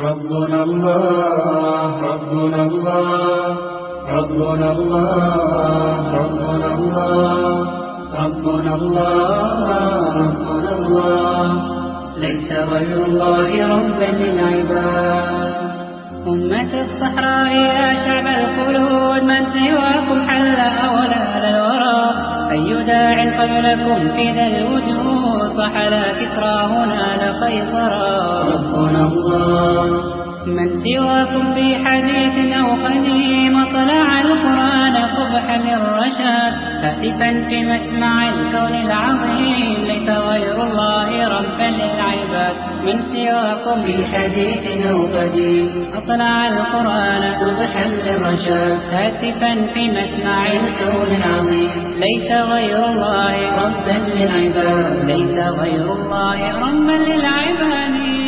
ربنا الله ربنا الله ربنا الله ربنا الله ربنا الله ربنا الله. ليس غير الله ربا للعباد أمة الصحراء يا شعب الخلود من سواكم حل أولاد الورى. أي داع قبلكم في ذا الوجود؟ فحلا كسرى هنا قيصرا ربنا الله. من سواكم في حديث أو قديم طلع القرآن صبحا للرشاد هاتفا في مسمع الكون العظيم ليس غير الله ربا للعباد. من سواكم في حديث أو قديم أطلع القرآن صبحا للرشاد هاتفا في مسمع الكون العظيم. ليس غير الله ربا للعباد ليس غير الله ربا للعباد.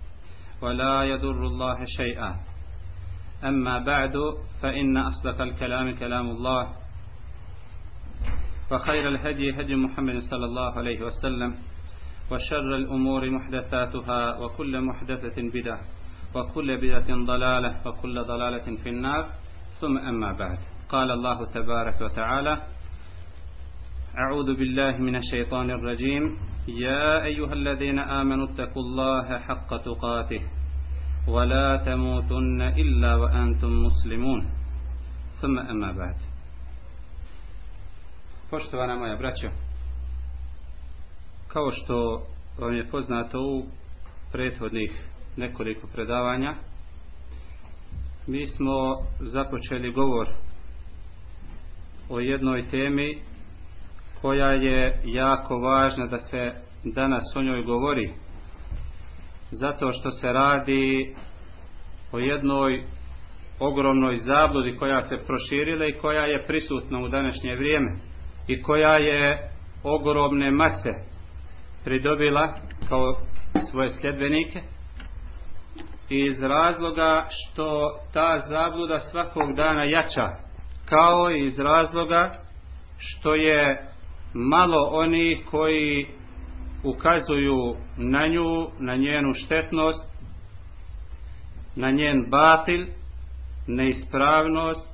ولا يضر الله شيئا. أما بعد فإن أصدق الكلام كلام الله وخير الهدي هدي محمد صلى الله عليه وسلم وشر الأمور محدثاتها وكل محدثة بدعة وكل بدعة ضلالة وكل ضلالة في النار. ثم أما بعد قال الله تبارك وتعالى أعوذ بالله من الشيطان الرجيم يا أيها الذين آمنوا اتقوا الله حق تقاته ولا تموتن إلا وأنتم مسلمون ثم أما بعد Poštovana moja braćo, kao što vam je poznato u prethodnih nekoliko predavanja, mi smo započeli govor o jednoj temi koja je jako važna da se danas o njoj govori. Zato što se radi o jednoj ogromnoj zabludi koja se proširila i koja je prisutna u današnje vrijeme i koja je ogromne mase pridobila kao svoje sljedbenike iz razloga što ta zabluda svakog dana jača kao i iz razloga što je malo onih koji ukazuju na nju, na njenu štetnost, na njen batil, neispravnost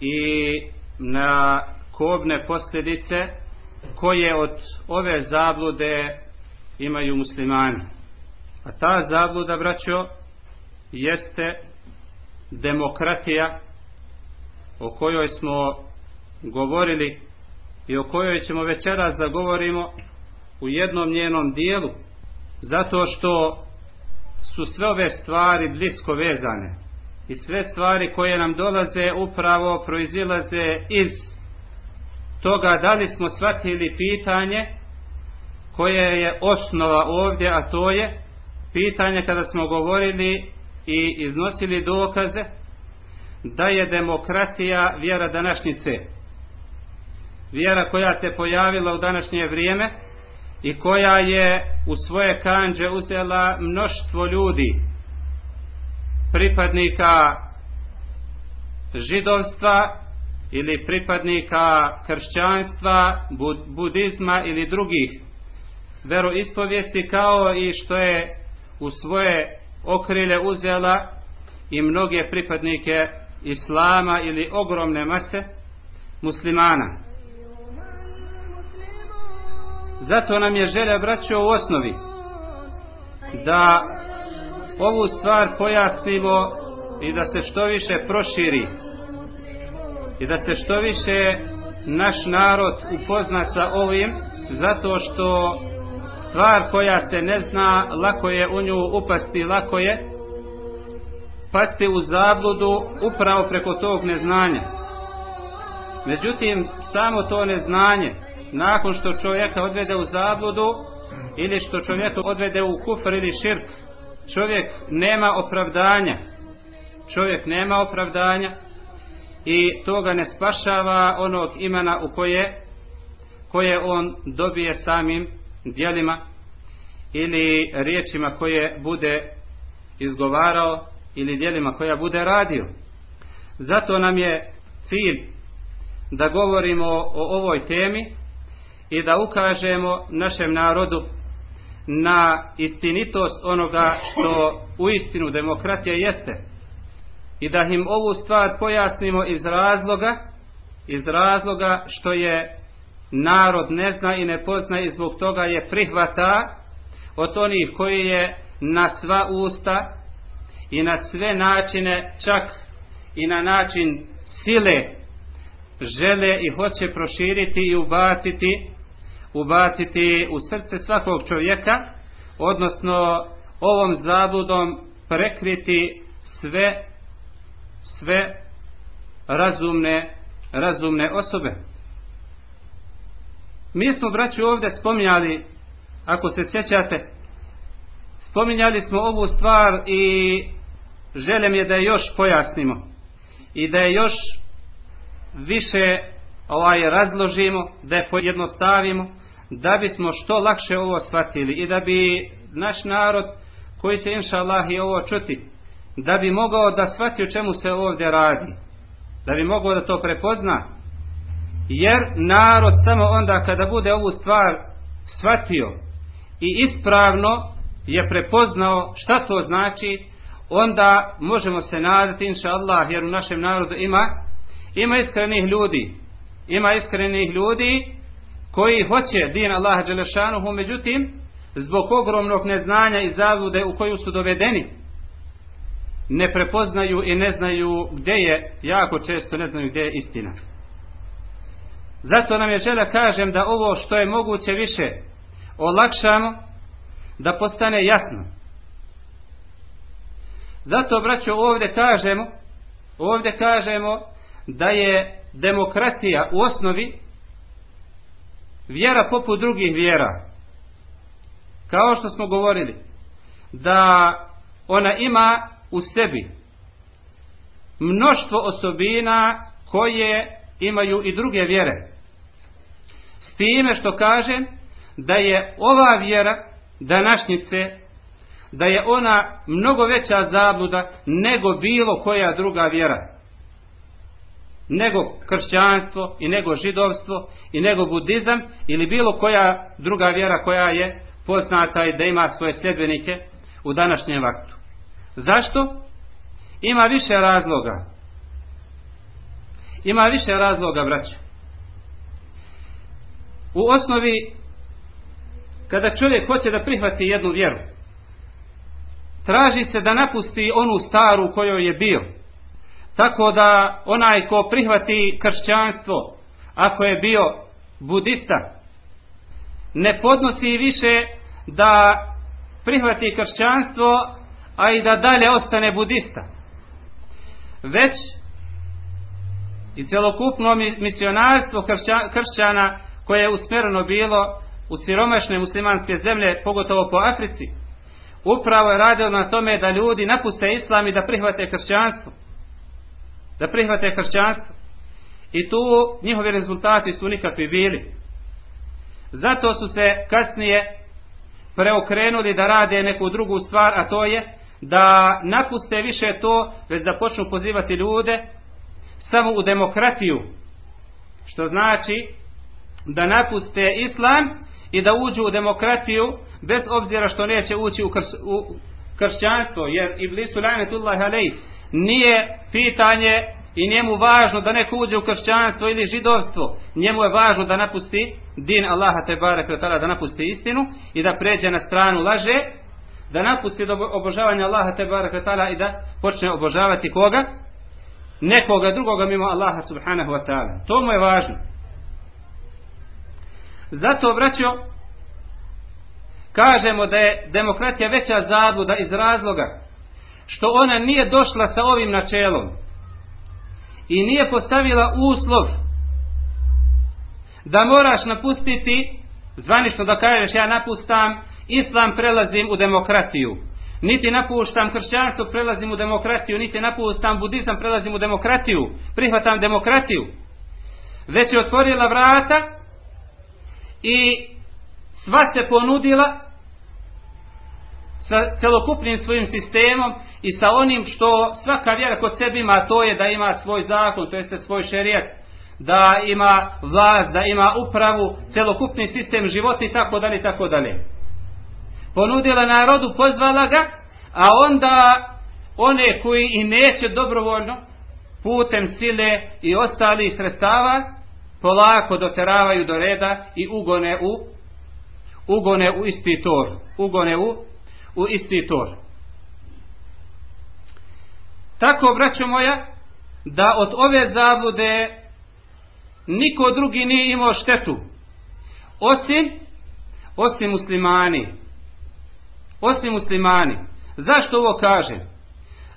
i na kobne posljedice koje od ove zablude imaju muslimani. A ta zabluda, braćo, jeste demokratija o kojoj smo govorili i o kojoj ćemo večeras da govorimo u jednom njenom dijelu zato što su sve ove stvari blisko vezane i sve stvari koje nam dolaze upravo proizilaze iz toga da li smo shvatili pitanje koje je osnova ovdje a to je pitanje kada smo govorili i iznosili dokaze da je demokratija vjera današnjice vjera koja se pojavila u današnje vrijeme i koja je u svoje kanđe uzela mnoštvo ljudi pripadnika židovstva ili pripadnika kršćanstva, budizma ili drugih veroispovijesti kao i što je u svoje okrilje uzela i mnoge pripadnike islama ili ogromne mase muslimana. Zato nam je želja braćo u osnovi da ovu stvar pojasnimo i da se što više proširi i da se što više naš narod upozna sa ovim zato što stvar koja se ne zna lako je u nju upasti lako je pasti u zabludu upravo preko tog neznanja. Međutim samo to neznanje nakon što čovjeka odvede u zabludu ili što čovjeka odvede u kufr ili širk čovjek nema opravdanja čovjek nema opravdanja i toga ne spašava onog imena u koje koje on dobije samim dijelima ili riječima koje bude izgovarao ili dijelima koja bude radio. Zato nam je cilj da govorimo o ovoj temi i da ukažemo našem narodu na istinitost onoga što u istinu demokratija jeste i da im ovu stvar pojasnimo iz razloga iz razloga što je narod ne zna i ne pozna i zbog toga je prihvata od onih koji je na sva usta i na sve načine čak i na način sile žele i hoće proširiti i ubaciti ubaciti u srce svakog čovjeka odnosno ovom zabludom prekriti sve sve razumne razumne osobe. Mi smo braću ovdje spominjali ako se sjećate spominjali smo ovu stvar i želem je da je još pojasnimo i da je još više ovaj razložimo, da je pojednostavimo, da bismo što lakše ovo shvatili i da bi naš narod koji će inša Allah i ovo čuti, da bi mogao da shvati o čemu se ovdje radi, da bi mogao da to prepozna, jer narod samo onda kada bude ovu stvar shvatio i ispravno je prepoznao šta to znači, onda možemo se nadati, inša Allah, jer u našem narodu ima, ima iskrenih ljudi, ima iskrenih ljudi koji hoće din Allaha Đelešanuhu, međutim, zbog ogromnog neznanja i zavude u koju su dovedeni, ne prepoznaju i ne znaju gdje je, jako često ne znaju gdje je istina. Zato nam je želja kažem da ovo što je moguće više olakšamo, da postane jasno. Zato, braćo, ovdje kažemo, ovdje kažemo da je demokratija u osnovi vjera poput drugih vjera. Kao što smo govorili, da ona ima u sebi mnoštvo osobina koje imaju i druge vjere. S time što kažem da je ova vjera današnjice da je ona mnogo veća zabluda nego bilo koja druga vjera nego kršćanstvo i nego židovstvo i nego budizam ili bilo koja druga vjera koja je poznata i da ima svoje sljedbenike u današnjem vaktu. Zašto? Ima više razloga. Ima više razloga, braće. U osnovi, kada čovjek hoće da prihvati jednu vjeru, traži se da napusti onu staru kojoj je bio. Tako da onaj ko prihvati kršćanstvo, ako je bio budista, ne podnosi više da prihvati kršćanstvo, a i da dalje ostane budista. Već i celokupno misionarstvo kršćana koje je usmjereno bilo u siromašne muslimanske zemlje, pogotovo po Africi, upravo je radio na tome da ljudi napuste islam i da prihvate kršćanstvo. Da prihvate kršćanstvo. I tu njihovi rezultati su nikakvi bili. Zato su se kasnije preokrenuli da rade neku drugu stvar, a to je da napuste više to, već da počnu pozivati ljude samo u demokratiju. Što znači da napuste islam i da uđu u demokratiju bez obzira što neće ući u, krš, u kršćanstvo jer iblisu lanetullahi alejh nije pitanje i njemu važno da neko uđe u kršćanstvo ili židovstvo. Njemu je važno da napusti din Allaha te barek da napusti istinu i da pređe na stranu laže da napusti do obožavanja Allaha te barek i da počne obožavati koga? Nekoga drugoga mimo Allaha subhanahu wa ta'ala. To mu je važno. Zato braćo kažemo da je demokratija veća zabluda iz razloga što ona nije došla sa ovim načelom i nije postavila uslov da moraš napustiti zvanično da kažeš ja napustam islam prelazim u demokratiju Niti napuštam kršćanstvo, prelazim u demokratiju, niti napuštam budizam, prelazim u demokratiju, prihvatam demokratiju. Već je otvorila vrata i sva se ponudila sa celokupnim svojim sistemom i sa onim što svaka vjera kod sebi ima, to je da ima svoj zakon, to jeste svoj šerijat, da ima vlast, da ima upravu, celokupni sistem života i tako dalje tako dalje. Ponudila narodu, pozvala ga, a onda one koji i neće dobrovoljno putem sile i ostalih sredstava polako doteravaju do reda i ugone u ugone u isti tor, ugone u u isti tor. Tako, braćo moja, da od ove zablude niko drugi nije imao štetu. Osim, osim muslimani. Osim muslimani. Zašto ovo kažem?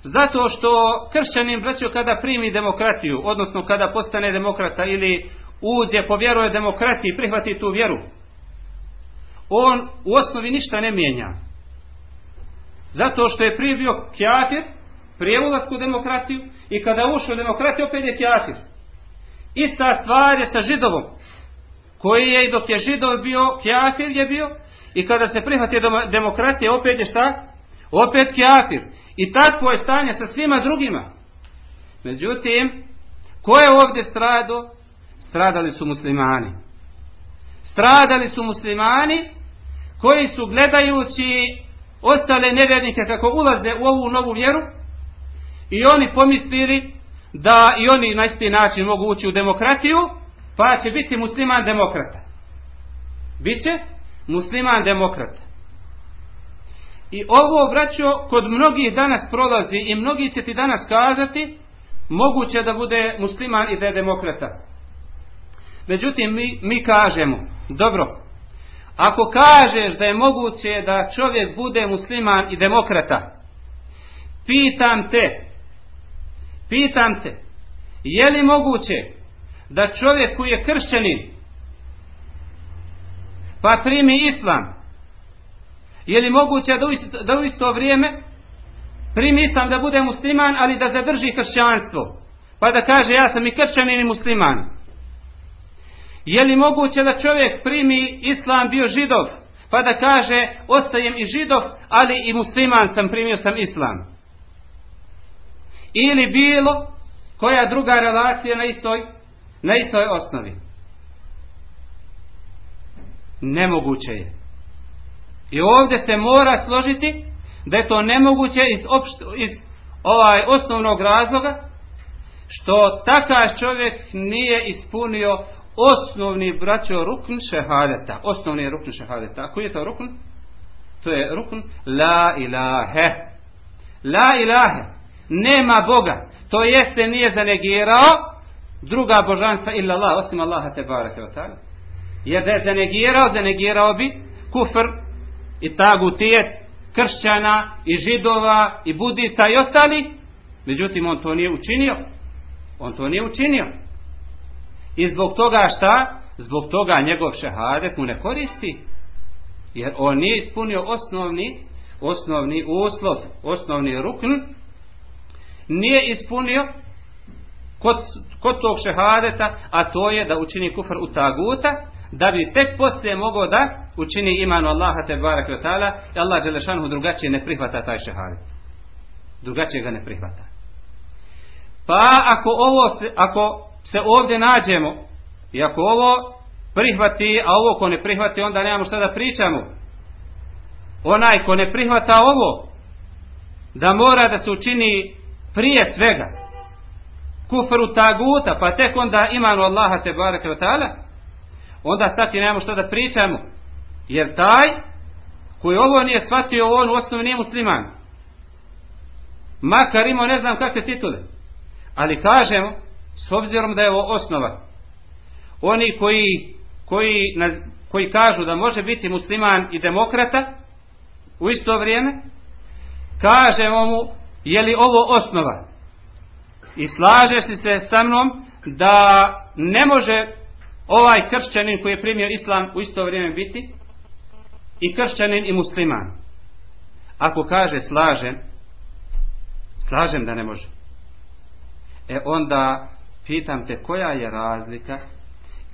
Zato što kršćanin, braćo, kada primi demokratiju, odnosno kada postane demokrata ili uđe, povjeruje demokratiji, prihvati tu vjeru, on u osnovi ništa ne mijenja. Zato što je prije bio kjafir, prije ulasku u demokratiju i kada ušao u demokratiju opet je kjafir. Ista stvar je sa židovom, koji je i dok je židov bio kjafir je bio i kada se prihvati demokratije opet je šta? Opet kjafir. I takvo je stanje sa svima drugima. Međutim, ko je ovdje strado? Stradali su muslimani. Stradali su muslimani koji su gledajući ostale nevjernike kako ulaze u ovu novu vjeru i oni pomislili da i oni na isti način mogu ući u demokratiju pa će biti musliman demokrata. Biće musliman demokrata. I ovo vraćo kod mnogih danas prolazi i mnogi će ti danas kazati moguće da bude musliman i da je demokrata. Međutim, mi, mi kažemo, dobro, ako kažeš da je moguće da čovjek bude musliman i demokrata, pitam te, pitam te, je li moguće da čovjek koji je kršćanin, pa primi islam, je li moguće da u isto, da u isto vrijeme primi islam da bude musliman, ali da zadrži kršćanstvo, pa da kaže ja sam i kršćanin i musliman. Je li moguće da čovjek primi islam bio židov, pa da kaže ostajem i židov, ali i musliman sam, primio sam islam. Ili bilo koja druga relacija na istoj, na istoj osnovi. Nemoguće je. I ovdje se mora složiti da je to nemoguće iz, opšt, iz ovaj osnovnog razloga što takav čovjek nije ispunio osnovni braćo rukn šehadeta. Osnovni rukn šehadeta. Koji je to rukn? To je rukn la ilahe. La ilahe. Nema Boga. To jeste nije zanegirao druga božanstva illa Allah, osim Allaha te barake wa ta'ala. Jer da je zanegirao, zanegirao bi kufr i tagutijet kršćana i židova i budista i ostali. Međutim, on to nije učinio. On to nije učinio. I zbog toga šta? Zbog toga njegov šehadet mu ne koristi. Jer on nije ispunio osnovni, osnovni uslov, osnovni rukn, nije ispunio kod, kod tog šehadeta, a to je da učini kufr u taguta, da bi tek poslije mogao da učini imanu Allaha te barak i Allah Đelešanhu drugačije ne prihvata taj šehadet. Drugačije ga ne prihvata. Pa ako ovo ako se ovdje nađemo i ako ovo prihvati, a ovo ko ne prihvati, onda nemamo šta da pričamo. Onaj ko ne prihvata ovo, da mora da se učini prije svega kufru taguta, pa tek onda imanu Allaha te barake onda stati nemamo šta da pričamo. Jer taj koji ovo nije shvatio, on u osnovi nije musliman. Makar imao ne znam kakve titule. Ali kažemo, s obzirom da je ovo osnova. Oni koji koji, koji kažu da može biti musliman i demokrata u isto vrijeme kažemo mu je li ovo osnova? I slažeš li se sa mnom da ne može ovaj kršćanin koji je primio islam u isto vrijeme biti i kršćanin i musliman? Ako kaže slažem, slažem da ne može. E onda pitam te koja je razlika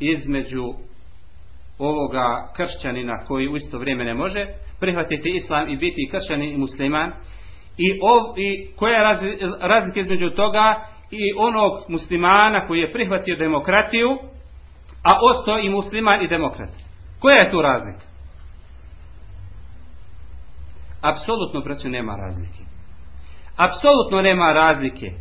između ovoga kršćanina koji u isto vrijeme ne može prihvatiti islam i biti kršćanin i musliman? I, ov, i koja je razlika između toga i onog muslimana koji je prihvatio demokratiju a ostao i musliman i demokrat? Koja je tu razlika? Apsolutno braćo nema razlike. Apsolutno nema razlike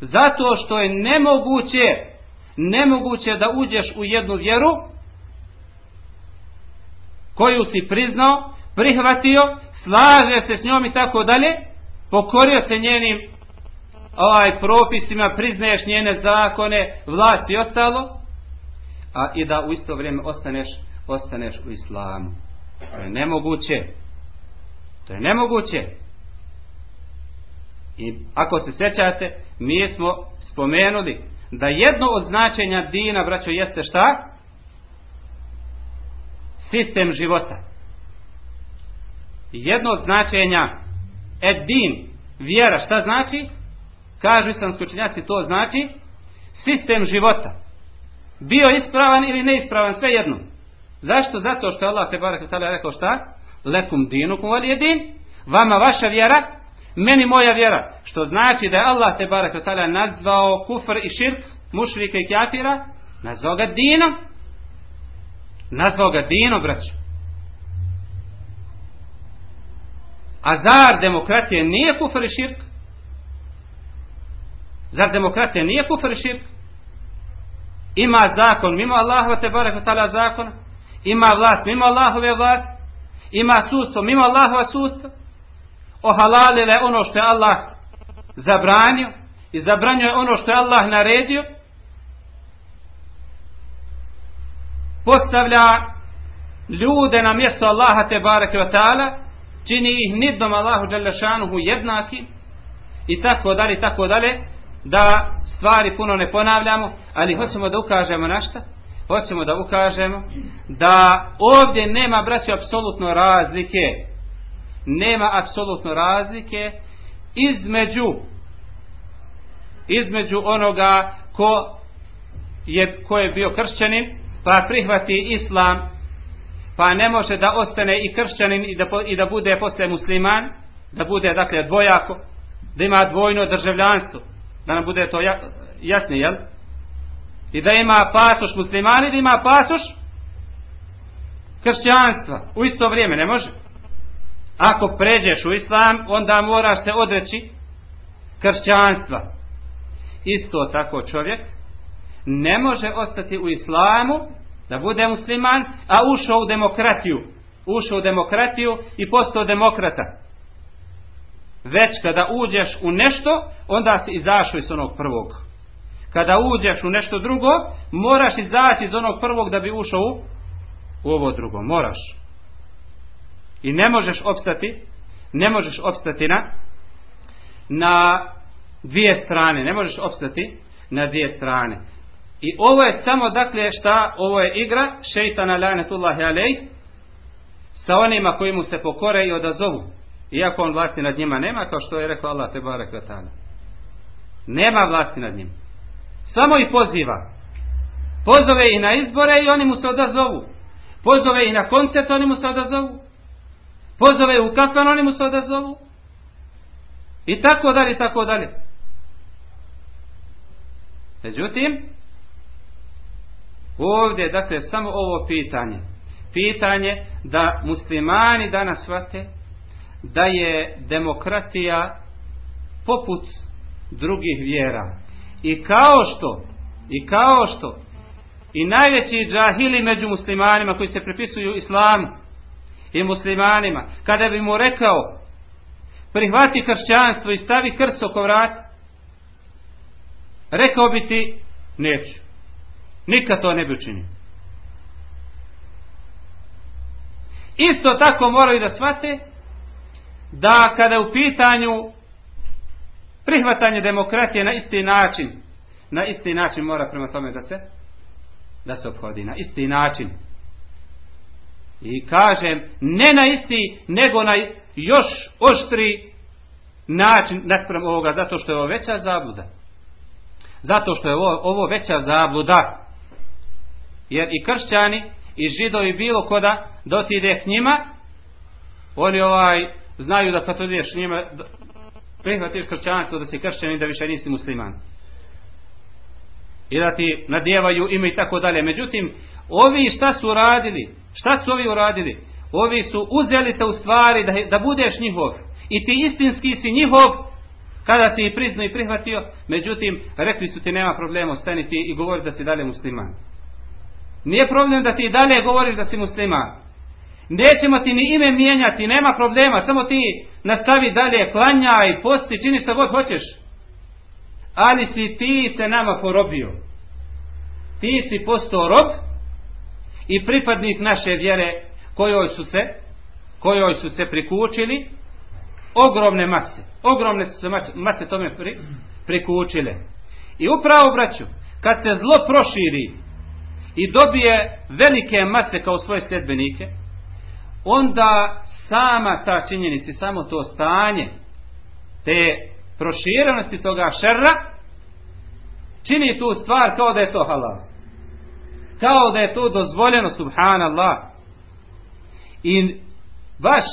zato što je nemoguće nemoguće da uđeš u jednu vjeru koju si priznao, prihvatio, slaže se s njom i tako dalje, pokorio se njenim ovaj propisima, priznaješ njene zakone, vlast i ostalo, a i da u isto vrijeme ostaneš, ostaneš u islamu. To je nemoguće. To je nemoguće. I ako se sjećate, mi smo spomenuli da jedno od značenja dina, braćo, jeste šta? Sistem života. Jedno od značenja ed din, vjera, šta znači? Kažu islamski učenjaci, to znači sistem života. Bio ispravan ili neispravan, sve jedno. Zašto? Zato što Allah te barek rekao šta? Lekum dinu kum din. Vama vaša vjera, meni moja vjera. Što znači da je Allah te barek nazvao kufr i širk, mušrike i kjafira, nazvao ga dinom. Nazvao ga dinom, braću. A zar demokratije nije kufr i širk? Zar demokratija nije kufr i širk? Ima zakon mimo Allahova te barek zakona? Ima vlast mimo Allahove vlast? Ima sustvo mimo Allahova sustva? Ohalalile ono što je Allah zabranio i zabranjuje ono što je Allah naredio postavlja ljude na mjesto Allaha te bareke ta'ala čini ih nidom Allahu Đalešanuhu jednaki i tako dalje tako dalje da stvari puno ne ponavljamo ali hoćemo da ukažemo na šta? Hoćemo da ukažemo da ovdje nema braći apsolutno razlike nema apsolutno razlike između između onoga ko je, ko je bio kršćanin pa prihvati islam pa ne može da ostane i kršćanin i da, i da bude posle musliman da bude dakle dvojako da ima dvojno državljanstvo da nam bude to ja, jasno jel? I da ima pasoš musliman i da ima pasoš kršćanstva u isto vrijeme ne može ako pređeš u islam, onda moraš se odreći kršćanstva. Isto tako čovjek ne može ostati u islamu, da bude musliman, a ušao u demokratiju. Ušao u demokratiju i postao demokrata. Već kada uđeš u nešto, onda si izašao iz onog prvog. Kada uđeš u nešto drugo, moraš izaći iz onog prvog da bi ušao u, u ovo drugo. Moraš. I ne možeš opstati, ne možeš opstati na, na dvije strane, ne možeš opstati na dvije strane. I ovo je samo dakle šta, ovo je igra šeitana lanetullahi alej sa onima koji mu se pokore i odazovu. Iako on vlasti nad njima nema, kao što je rekao Allah te barek Nema vlasti nad njim. Samo i poziva. Pozove i na izbore i oni mu se odazovu. Pozove i na koncert, oni mu se odazovu pozove u kafan, oni mu se odazovu. I tako dalje, i tako dalje. Međutim, ovdje je dakle samo ovo pitanje. Pitanje da muslimani danas shvate da je demokratija poput drugih vjera. I kao što, i kao što, i najveći džahili među muslimanima koji se prepisuju islamu, i muslimanima, kada bi mu rekao prihvati kršćanstvo i stavi krst oko vrata, rekao bi ti neću. Nikad to ne bi učinio. Isto tako moraju da shvate da kada je u pitanju prihvatanje demokratije na isti način, na isti način mora prema tome da se da se obhodi, na isti način I kažem, ne na isti, nego na još oštri način naspram ovoga, zato što je ovo veća zabluda. Zato što je ovo, ovo veća zabluda. Jer i kršćani i židovi bilo koda dotide k njima, oni ovaj znaju da kad odeš njima prihvatiš kršćanstvo da si kršćan i da više nisi musliman. I da ti nadjevaju ime i tako dalje. Međutim, ovi šta su uradili? Šta su ovi uradili? Ovi su uzeli te u stvari da, da budeš njihov. I ti istinski si njihov kada si ih priznao i prihvatio. Međutim, rekli su ti nema problema, ostani ti i govori da si dalje musliman. Nije problem da ti i dalje govoriš da si musliman. Nećemo ti ni ime mijenjati, nema problema, samo ti nastavi dalje, klanjaj, posti, čini što god hoćeš. Ali si ti se nama porobio. Ti si postao rob i pripadnik naše vjere kojoj su se kojoj su se prikučili ogromne mase. Ogromne su se mase tome pri, prikučile. I upravo braću, kad se zlo proširi i dobije velike mase kao svoje sljedbenike, onda sama ta činjenica, samo to stanje, te proširenosti toga šerra, čini tu stvar kao da je to halal. Kao da je to dozvoljeno, subhanallah. I baš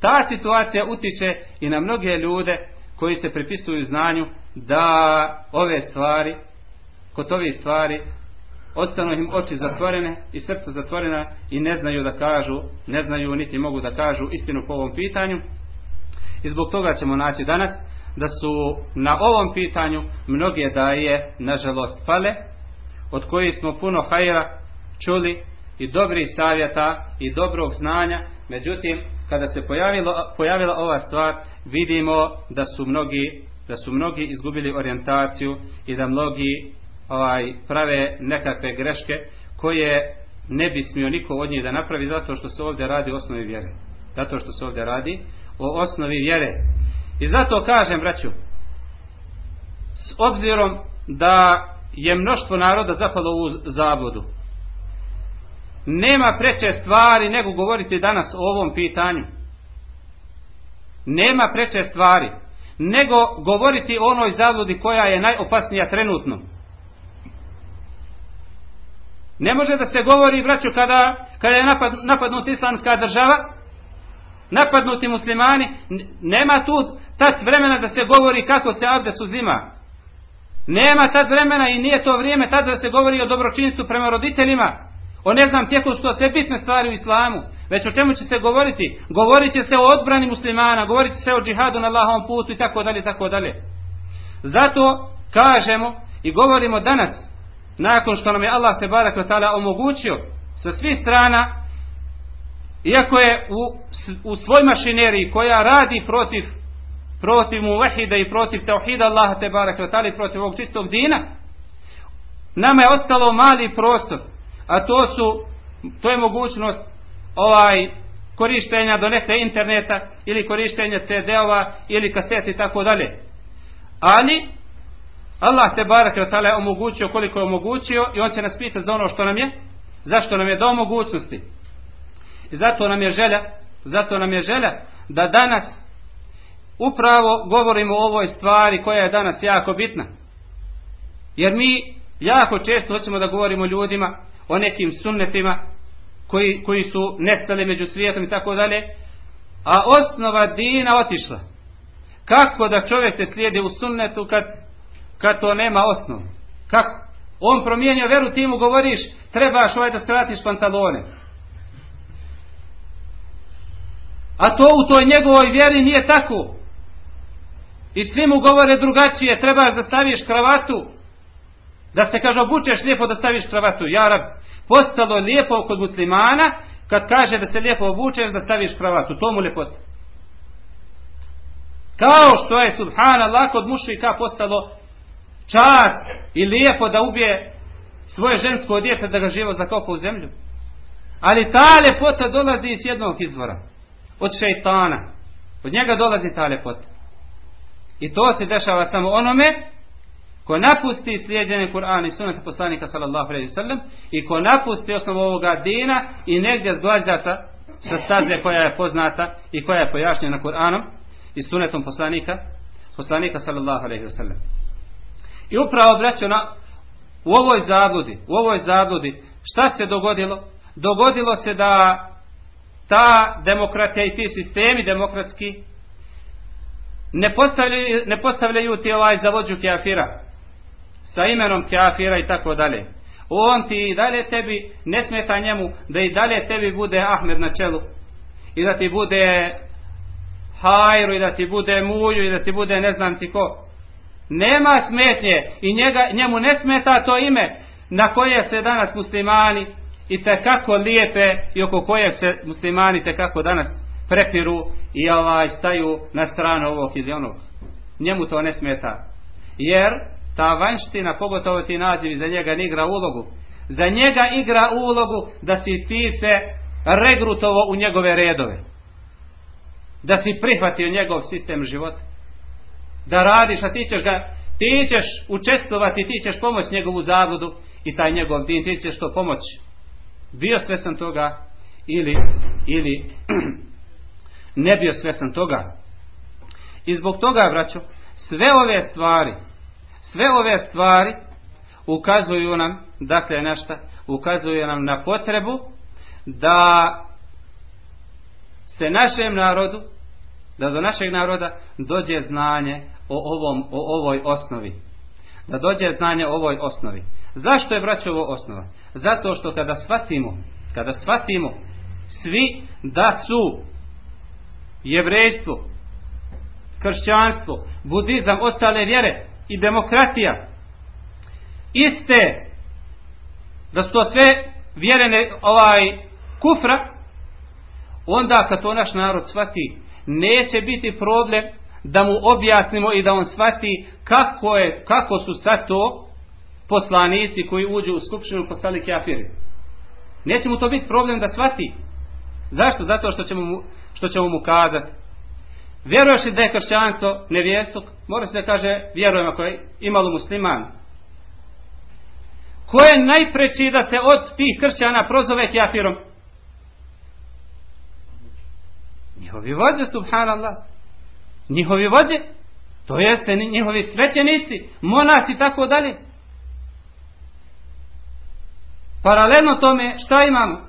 ta situacija utiče i na mnoge ljude koji se pripisuju znanju da ove stvari, kod ovih stvari, ostanu im oči zatvorene i srce zatvorena i ne znaju da kažu, ne znaju niti mogu da kažu istinu po ovom pitanju. I zbog toga ćemo naći danas da su na ovom pitanju mnoge daje nažalost pale, od kojih smo puno hajra čuli i dobrih savjeta i dobrog znanja, međutim kada se pojavilo, pojavila ova stvar vidimo da su mnogi da su mnogi izgubili orijentaciju i da mnogi ovaj, prave nekakve greške koje ne bi smio niko od njih da napravi zato što se ovdje radi o osnovi vjere. Zato što se ovdje radi o osnovi vjere. I zato kažem, braću, s obzirom da je mnoštvo naroda zapalo u zabludu, nema preče stvari nego govoriti danas o ovom pitanju. Nema preče stvari nego govoriti o onoj zabludi koja je najopasnija trenutno. Ne može da se govori, braću, kada, kada je napad, napadnut islamska država, napadnuti muslimani, nema tu tad vremena da se govori kako se abdes uzima. Nema tad vremena i nije to vrijeme tada da se govori o dobročinstvu prema roditeljima. O ne znam tijeku što sve bitne stvari u islamu. Već o čemu će se govoriti? Govorit će se o odbrani muslimana, govorit će se o džihadu na Allahovom putu i tako dalje, tako dalje. Zato kažemo i govorimo danas, nakon što nam je Allah te barak omogućio sa svih strana, iako je u, u svoj mašineriji koja radi protiv protiv muvahida i protiv tauhida Allaha te barak i protiv ovog čistog dina, nama je ostalo mali prostor a to su to je mogućnost ovaj korištenja do neke interneta ili korištenja CD-ova ili kaseti i tako dalje. Ali Allah te barak je omogućio koliko je omogućio i on će nas pitati za ono što nam je, zašto nam je do mogućnosti. I zato nam je želja, zato nam je želja da danas upravo govorimo o ovoj stvari koja je danas jako bitna. Jer mi jako često hoćemo da govorimo ljudima o nekim sunnetima koji, koji su nestali među svijetom i tako dalje, a osnova dina otišla. Kako da čovjek te slijedi u sunnetu kad, kad to nema osnovu? Kako? On promijenio veru, ti mu govoriš, trebaš ovaj da skratiš pantalone. A to u toj njegovoj vjeri nije tako. I svi mu govore drugačije, trebaš da staviš kravatu, da se kaže obučeš lijepo da staviš kravatu. Ja rab, postalo lijepo kod muslimana kad kaže da se lijepo obučeš da staviš kravatu. To mu ljepota. Kao što je subhanallah kod mušika postalo čast i lijepo da ubije svoje žensko dijete da ga živo zakopa u zemlju. Ali ta ljepota dolazi iz jednog izvora. Od šeitana. Od njega dolazi ta ljepota. I to se dešava samo onome ko napusti slijedjenje Kur'ana i sunnata poslanika sallallahu alejhi ve sellem i ko napusti osnovu ovoga dina i negdje zglađa sa sa staze koja je poznata i koja je pojašnjena Kur'anom i sunnetom poslanika poslanika sallallahu alejhi ve sellem. I upravo braćo na u ovoj zabludi, u ovoj zabludi šta se dogodilo? Dogodilo se da ta demokratija i ti sistemi demokratski ne postavljaju, ne postavljaju ti ovaj zavođu kafira sa imenom kafira i tako dalje. On ti i dalje tebi ne smeta njemu da i dalje tebi bude Ahmed na čelu i da ti bude Hajru i da ti bude Muju i da ti bude ne znam ti ko. Nema smetnje i njega, njemu ne smeta to ime na koje se danas muslimani i kako lijepe i oko koje se muslimani kako danas prepiru i ovaj staju na stranu ovog ili onog. Njemu to ne smeta. Jer ta vanština, pogotovo ti nazivi, za njega ne igra ulogu. Za njega igra ulogu da si ti se regrutovo u njegove redove. Da si prihvatio njegov sistem života. Da radiš, a ti ćeš ga, ti ćeš učestvovati, ti ćeš pomoći njegovu zabludu i taj njegov din, ti ćeš to pomoći. Bio svesan toga ili, ili ne bio svesan toga. I zbog toga, braćo, sve ove stvari sve ove stvari ukazuju nam, dakle našta, ukazuju nam na potrebu da se našem narodu, da do našeg naroda dođe znanje o, ovom, o ovoj osnovi. Da dođe znanje o ovoj osnovi. Zašto je braćo ovo osnova? Zato što kada shvatimo, kada shvatimo svi da su jevrejstvo, kršćanstvo, budizam, ostale vjere, i demokratija iste da su to sve vjerene ovaj kufra onda kad to naš narod shvati neće biti problem da mu objasnimo i da on shvati kako, je, kako su sad to poslanici koji uđu u skupštinu postali kafiri. Neće mu to biti problem da shvati. Zašto? Zato što ćemo mu, što ćemo mu kazati Vjeruješ li da je kršćanstvo nevjestok? Mora se da kaže vjerujem ako je imalo musliman. Ko je najpreći da se od tih kršćana prozove kjafirom? Njihovi vođe, subhanallah. Njihovi vođe, to jeste njihovi svećenici, monasi i tako dalje. Paralelno tome, šta imamo?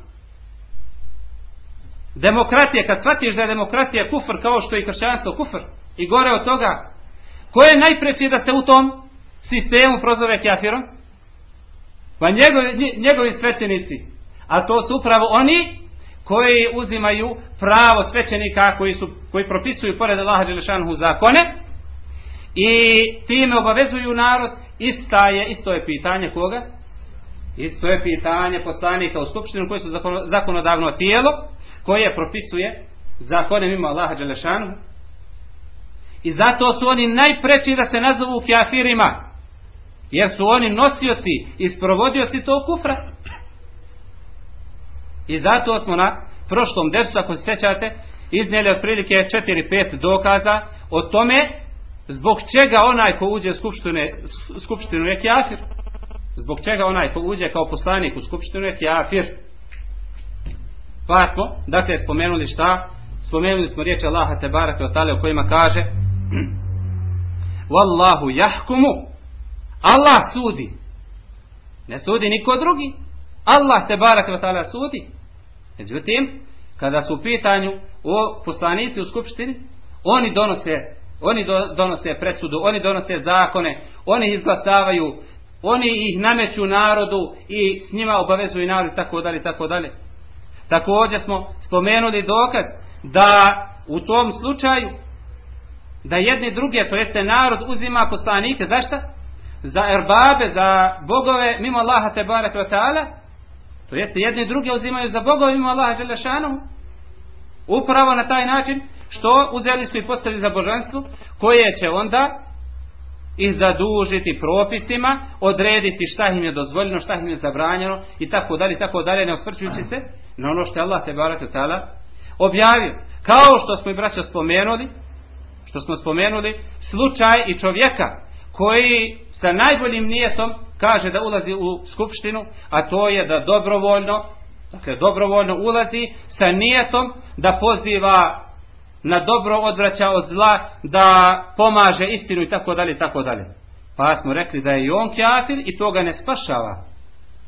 Demokratija, kad shvatiš da je demokratija kufr kao što je i kršćanstvo kufr i gore od toga, ko je najpreći da se u tom sistemu prozove kjafirom? Pa njegovi, njegovi svećenici. A to su upravo oni koji uzimaju pravo svećenika koji, su, koji propisuju pored Allaha Đelešanhu zakone i time obavezuju narod ista je, isto je pitanje koga? Isto je pitanje poslanika u skupštinu koji su zakonodavno tijelo koje propisuje zakone mimo Allaha Đelešanu i zato su oni najpreći da se nazovu kjafirima jer su oni nosioci i sprovodioci tog kufra. I zato smo na prošlom dersu ako se sjećate iznijeli otprilike 4-5 dokaza o tome zbog čega onaj ko uđe u skupštinu, je kjafir zbog čega onaj uđe kao poslanik u skupštinu je kjafir Pa smo, dakle, spomenuli šta? Spomenuli smo riječi Allaha te barake o tale u kojima kaže Wallahu jahkumu Allah sudi. Ne sudi niko drugi. Allah te barake o tale sudi. Međutim, kada su u pitanju o poslanici u skupštini, oni donose oni do, donose presudu, oni donose zakone, oni izglasavaju, oni ih nameću narodu i s njima obavezuju narod tako dalje, tako dalje. Također smo spomenuli dokaz da u tom slučaju da jedni druge, to jeste narod uzima poslanike, zašto? Za erbabe, za bogove mimo Allaha te barek ta'ala, to jeste jedni druge uzimaju za bogove mimo Allaha Đelešanu, upravo na taj način što uzeli su i postavili za božanstvo, koje će onda ih zadužiti propisima, odrediti šta im je dozvoljeno, šta im je zabranjeno i tako dalje, tako dalje, ne osvrćujući se na ono što je Allah te barate tala objavio. Kao što smo i braća spomenuli, što smo spomenuli, slučaj i čovjeka koji sa najboljim nijetom kaže da ulazi u skupštinu, a to je da dobrovoljno, dakle dobrovoljno ulazi sa nijetom da poziva na dobro odvraća od zla, da pomaže istinu i tako dalje tako dalje. Pa smo rekli da je i on kafir i to ga ne spašava.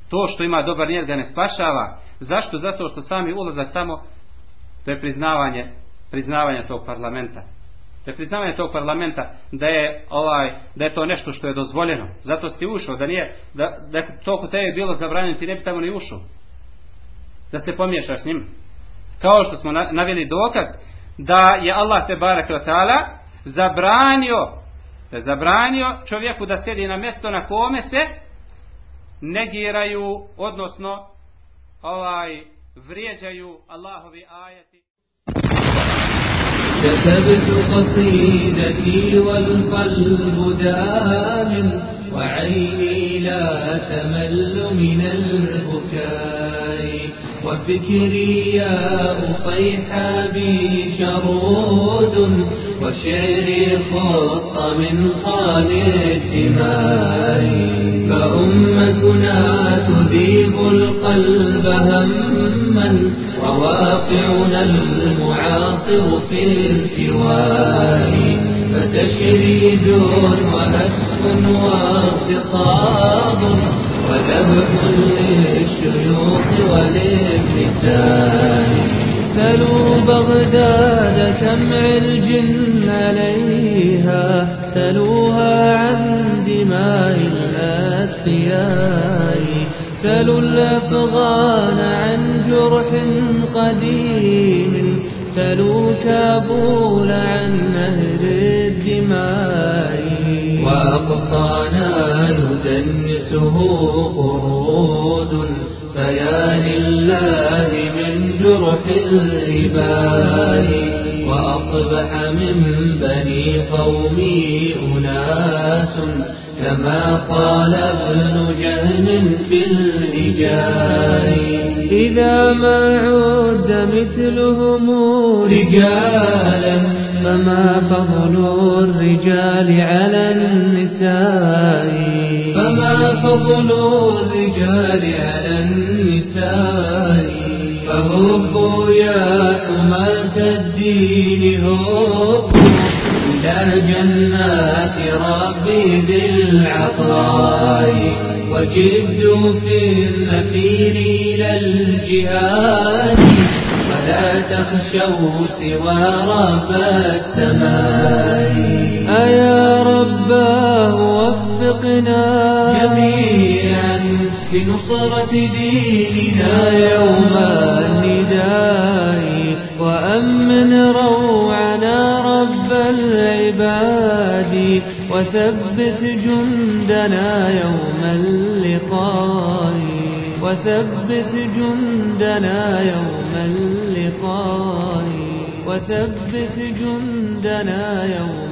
To što ima dobar nijet ga ne spašava. Zašto? Zato što sami ulazak tamo to je priznavanje priznavanje tog parlamenta. To je priznavanje tog parlamenta da je ovaj da je to nešto što je dozvoljeno. Zato si ušao da nije da, da to tebe bilo zabranjeno ti ne bi tamo ni ušao. Da se pomiješaš s njim. Kao što smo naveli dokaz da je Allah te barak ta'ala zabranio da je zabranio čovjeku da sjedi na mjesto na kome se negiraju odnosno ovaj vrijeđaju Allahovi ajeti كتبت قصيدتي والقلب دام وعيني لا تمل من البكاء وفكري يا أصيحابي شرود وشعري خط من خال الدماء. فأمتنا تذيب القلب هما وواقعنا المعاصر في التواء. فتشريد وهتف واغتصاب وذبح للشيوخ وللنساء سلوا بغداد كم علج عليها سلوها عن دماء الأتقياء سلوا الأفغان عن جرح قديم سلوا كابول عن نهر الدماء وأقصانا يدنسه قرود فيا لله من جرح الإباء وأصبح من بني قومي أناس كما قال ابن جهم في الهجاء إذا ما عد مثلهم رجالا فما فضل الرجال على النساء؟ فضل الرجال على النساء. فهبوا يا حماة الدين هبوا إلى جنات ربي بالعطاء. وجدوا في النفير إلى الجهاد. ولا تخشوا سوى رب السماء. أيا رباه وفقنا جميعا لنصرة ديننا يوم النداء وأمن روعنا رب العباد وثبت جندنا يوم اللقاء وثبت جندنا يوم اللقاء وثبت جندنا يوم